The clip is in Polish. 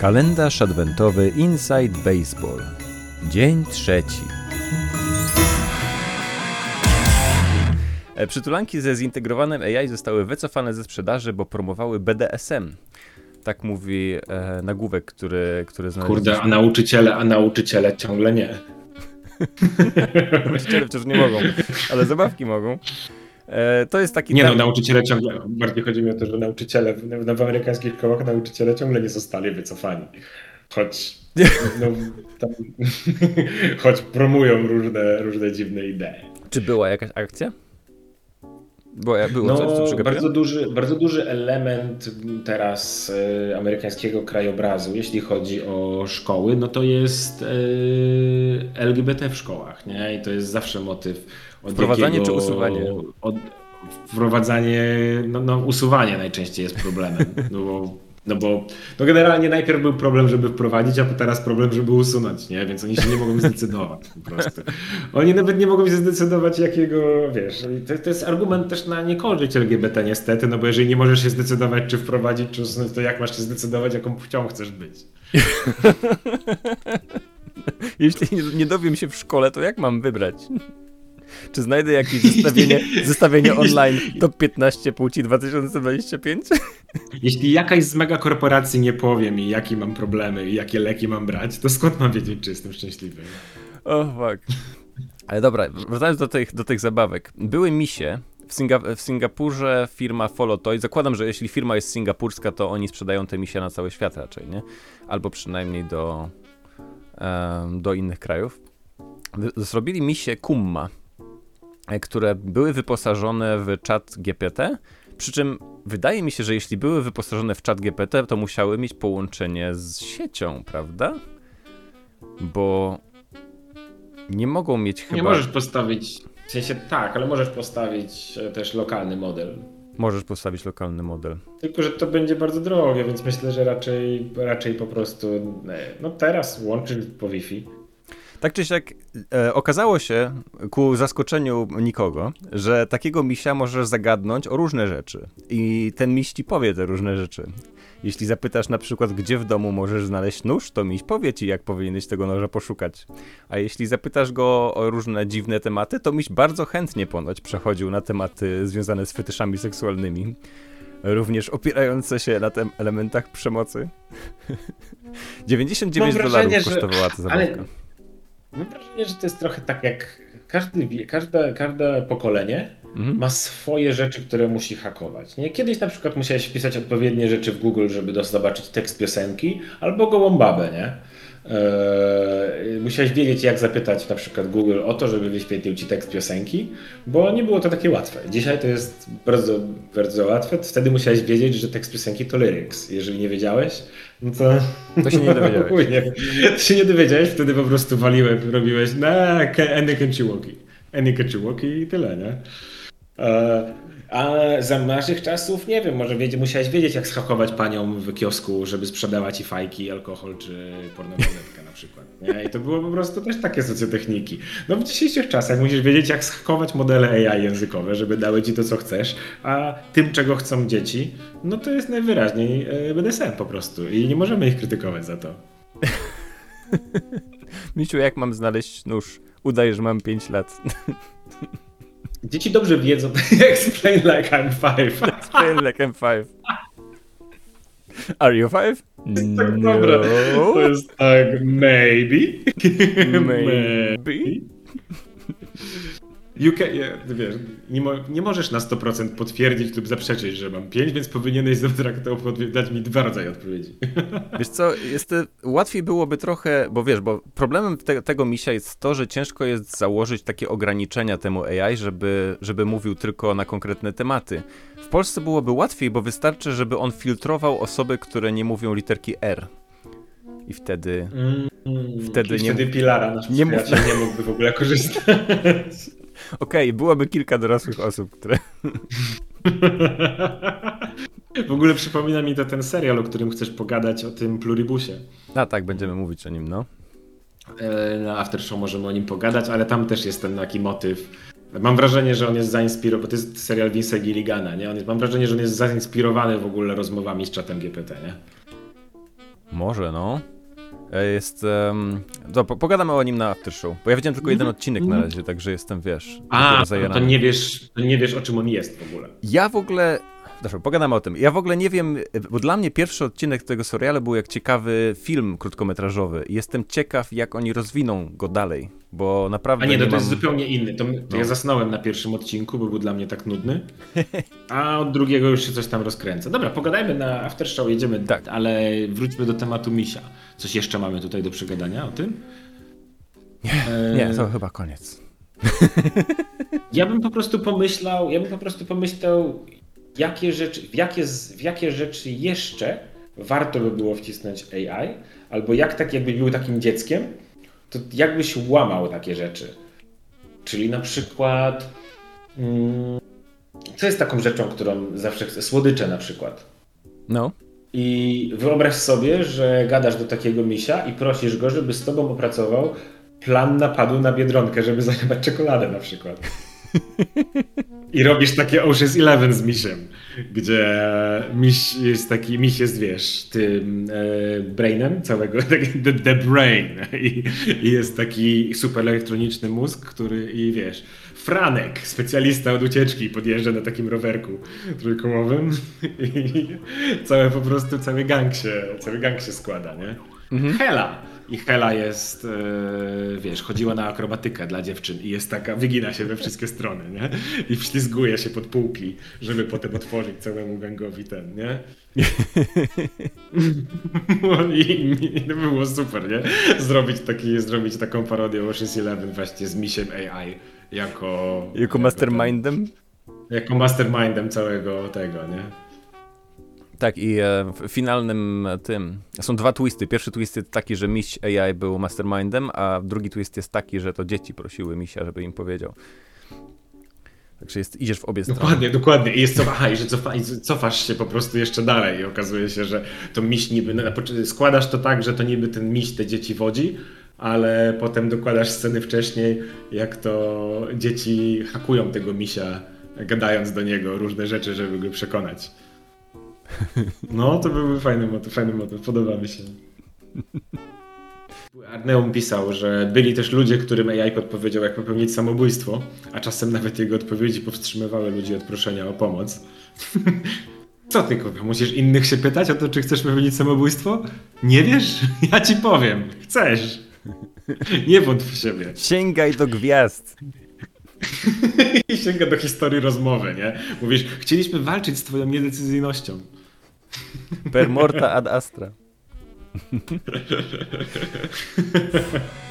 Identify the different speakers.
Speaker 1: Kalendarz adwentowy Inside Baseball. Dzień trzeci. E, przytulanki ze zintegrowanym AI zostały wycofane ze sprzedaży, bo promowały BDSM. Tak mówi e, nagłówek, który, który
Speaker 2: znalazł. Kurde, a nauczyciele, a nauczyciele ciągle nie.
Speaker 1: nauczyciele wciąż nie mogą, ale zabawki mogą. E, to jest taki.
Speaker 2: Nie no, nauczyciele ciągle. Bardziej chodzi mi o to, że nauczyciele w, w amerykańskich szkołach nauczyciele ciągle nie zostali wycofani. Choć. No, tam, choć promują różne, różne dziwne idee.
Speaker 1: Czy była jakaś akcja?
Speaker 2: Bo było no, coś, co bardzo duży, bardzo duży element teraz y, amerykańskiego krajobrazu, jeśli chodzi o szkoły, no to jest y, LGBT w szkołach, nie? I to jest zawsze motyw.
Speaker 1: Wprowadzanie jakiego, czy usuwanie? Od,
Speaker 2: wprowadzanie, no, no usuwanie najczęściej jest problemem. No bo no bo no generalnie najpierw był problem, żeby wprowadzić, a teraz problem, żeby usunąć, nie? Więc oni się nie mogą zdecydować po prostu. Oni nawet nie mogą się zdecydować jakiego, wiesz, to, to jest argument też na niekorzyść LGBT niestety, no bo jeżeli nie możesz się zdecydować, czy wprowadzić, czy usunąć, to jak masz się zdecydować, jaką płcią chcesz być?
Speaker 1: Jeśli nie dowiem się w szkole, to jak mam wybrać? Czy znajdę jakieś zestawienie, zestawienie online top 15 płci 2025?
Speaker 2: Jeśli jakaś z megakorporacji nie powie mi, jakie mam problemy i jakie leki mam brać, to skąd mam wiedzieć, czy jestem szczęśliwy?
Speaker 1: O, oh, fuck. Ale dobra, wracając do tych, do tych zabawek. Były misie, w, Singa w, Singapurze firma Follow Toy, zakładam, że jeśli firma jest singapurska, to oni sprzedają te misie na cały świat raczej, nie? Albo przynajmniej do, um, do innych krajów. Zrobili misie Kumma. Które były wyposażone w czat GPT. Przy czym wydaje mi się, że jeśli były wyposażone w czat GPT, to musiały mieć połączenie z siecią, prawda? Bo nie mogą mieć chyba.
Speaker 2: Nie możesz postawić. W sensie tak, ale możesz postawić e, też lokalny model.
Speaker 1: Możesz postawić lokalny model.
Speaker 2: Tylko, że to będzie bardzo drogie, więc myślę, że raczej, raczej po prostu. E, no teraz łączyć po Wi-Fi.
Speaker 1: Tak czy siak e, okazało się ku zaskoczeniu nikogo, że takiego misia możesz zagadnąć o różne rzeczy. I ten miś ci powie te różne rzeczy. Jeśli zapytasz na przykład, gdzie w domu możesz znaleźć nóż, to miś powie ci, jak powinieneś tego noża poszukać. A jeśli zapytasz go o różne dziwne tematy, to miś bardzo chętnie ponoć przechodził na tematy związane z fetyszami seksualnymi. Również opierające się na tym elementach przemocy. 99 dolarów kosztowała ta zabawka. Ale
Speaker 2: Mam wrażenie, że to jest trochę tak jak każdy, każde, każde pokolenie mhm. ma swoje rzeczy, które musi hakować. Nie? Kiedyś na przykład musiałeś wpisać odpowiednie rzeczy w Google, żeby zobaczyć tekst piosenki, albo gołą babę, nie? Eee, musiałeś wiedzieć, jak zapytać na przykład Google o to, żeby wyświetlił ci tekst piosenki, bo nie było to takie łatwe. Dzisiaj to jest bardzo, bardzo łatwe. Wtedy musiałeś wiedzieć, że tekst piosenki to lyrics. Jeżeli nie wiedziałeś, no to...
Speaker 1: To się nie dowiedziałeś.
Speaker 2: nie. To się nie dowiedziałeś, wtedy po prostu waliłeś, robiłeś na Any Kenchiwoki. Any Kenchiwoki i tyle, nie? A za naszych czasów, nie wiem, może wiedzieć, musiałeś wiedzieć, jak schakować panią w kiosku, żeby sprzedała ci fajki, alkohol czy pornogazetkę na przykład. Nie? I to było po prostu też takie socjotechniki. No w dzisiejszych czasach musisz wiedzieć, jak schakować modele AI językowe, żeby dały ci to, co chcesz, a tym, czego chcą dzieci, no to jest najwyraźniej e, BDSM po prostu i nie możemy ich krytykować za to.
Speaker 1: Misiu, jak mam znaleźć nóż? Udaj, że mam 5 lat.
Speaker 2: Dzieci dobrze wiedzą. Explain like I'm five.
Speaker 1: Explain like I'm five. Are you five?
Speaker 2: To jest tak no. dobre. To jest tak, maybe.
Speaker 1: Maybe. maybe.
Speaker 2: Can, wiesz, nie, mo, nie, możesz na 100% potwierdzić lub zaprzeczyć, że mam 5, więc powinieneś dać mi dwa rodzaje odpowiedzi.
Speaker 1: Wiesz co, jest, łatwiej byłoby trochę, bo wiesz, bo problemem te, tego misia jest to, że ciężko jest założyć takie ograniczenia temu AI, żeby, żeby mówił tylko na konkretne tematy. W Polsce byłoby łatwiej, bo wystarczy, żeby on filtrował osoby, które nie mówią literki R. I wtedy. Mm,
Speaker 2: wtedy nie. Wtedy Pilara, nasz nie, nie mógłby w ogóle korzystać.
Speaker 1: Okej, okay, byłoby kilka dorosłych osób, które...
Speaker 2: W ogóle przypomina mi to ten serial, o którym chcesz pogadać, o tym pluribusie.
Speaker 1: A tak, będziemy mówić o nim, no.
Speaker 2: E, na After Show możemy o nim pogadać, ale tam też jest ten taki motyw. Mam wrażenie, że on jest zainspirowany, bo to jest serial Vince'a Gilligana, nie? On jest, mam wrażenie, że on jest zainspirowany w ogóle rozmowami z czatem GPT, nie?
Speaker 1: Może, no. E, Jest. Um, to po- pogadamy o nim na after show. Bo ja widziałem tylko jeden odcinek na razie, także jestem, wiesz.
Speaker 2: A, no to nie wiesz, to nie wiesz o czym on jest w ogóle.
Speaker 1: Ja w ogóle. Dobrze, pogadamy o tym. Ja w ogóle nie wiem, bo dla mnie pierwszy odcinek tego serialu był jak ciekawy film krótkometrażowy. I Jestem ciekaw, jak oni rozwiną go dalej, bo naprawdę.
Speaker 2: A nie, no to
Speaker 1: mam...
Speaker 2: jest zupełnie inny. To, to
Speaker 1: No.
Speaker 2: ja zasnąłem na pierwszym odcinku, bo był dla mnie tak nudny. A od drugiego już się coś tam rozkręca. Dobra, pogadajmy na after show, jedziemy.
Speaker 1: Tak.
Speaker 2: Ale wróćmy do tematu misia. Coś jeszcze mamy tutaj do przegadania o tym? E,
Speaker 1: Nie, to chyba koniec.
Speaker 2: Ja bym po prostu pomyślał, ja bym po prostu pomyślał, jakie rzeczy, w, jakie, w jakie rzeczy jeszcze warto by było wcisnąć AI, albo jak tak jakbyś był takim dzieckiem, to jakbyś łamał takie rzeczy. Czyli na przykład, mm, co jest taką rzeczą, którą zawsze chcę, słodycze na przykład.
Speaker 1: No.
Speaker 2: I wyobraź sobie, że gadasz do takiego misia i prosisz go, żeby z tobą opracował plan napadu na Biedronkę, żeby zajebać czekoladę na przykład. I robisz takie Ocean's Eleven z misiem, gdzie miś jest taki, miś jest, wiesz, tym e, brainem całego, taki the, the brain I, i jest taki super elektroniczny mózg, który i wiesz, Franek, specjalista od ucieczki, podjeżdża na takim rowerku trójkołowym i cały po prostu, cały gang się, cały gang się składa, nie? Hela! I Hela jest, e, wiesz, chodziła na akrobatykę dla dziewczyn i jest taka, wygina się we wszystkie strony, nie? I wślizguje się pod półki, żeby potem otworzyć całemu gangowi ten, nie? I, I to było super, nie? Zrobić, taki, zrobić taką parodię Ocean's Eleven właśnie z misiem AI jako...
Speaker 1: Jako mastermindem?
Speaker 2: Jako mastermindem całego tego, nie?
Speaker 1: Tak, i e, w finalnym tym. Są dwa twisty. Pierwszy twist jest taki, że miś AI był mastermindem, a drugi twist jest taki, że to dzieci prosiły misia, żeby im powiedział. Także jest, idziesz w obie strony.
Speaker 2: Dokładnie, dokładnie. I jest cofa, aha, i że cofa, i cofasz się po prostu jeszcze dalej i okazuje się, że to miś niby, poczy- składasz to tak, że to niby ten miś te dzieci wodzi, ale potem dokładasz sceny wcześniej, jak to dzieci hakują tego misia, gadając do niego różne rzeczy, żeby go przekonać. No, to byłby fajny motyw, fajny motyw, podoba mi się. Arneum pisał, że byli też ludzie, którym AI podpowiedział, jak popełnić samobójstwo, a czasem nawet jego odpowiedzi powstrzymywały ludzi od proszenia o pomoc. Co ty, kurwa, musisz innych się pytać o to, czy chcesz popełnić samobójstwo? Nie wiesz? Ja ci powiem. Chcesz. Nie wątp w siebie.
Speaker 1: Sięgaj do gwiazd!
Speaker 2: I sięga do historii rozmowy, nie? Mówisz, chcieliśmy walczyć z twoją niedecyzyjnością.
Speaker 1: Per morta ad astra.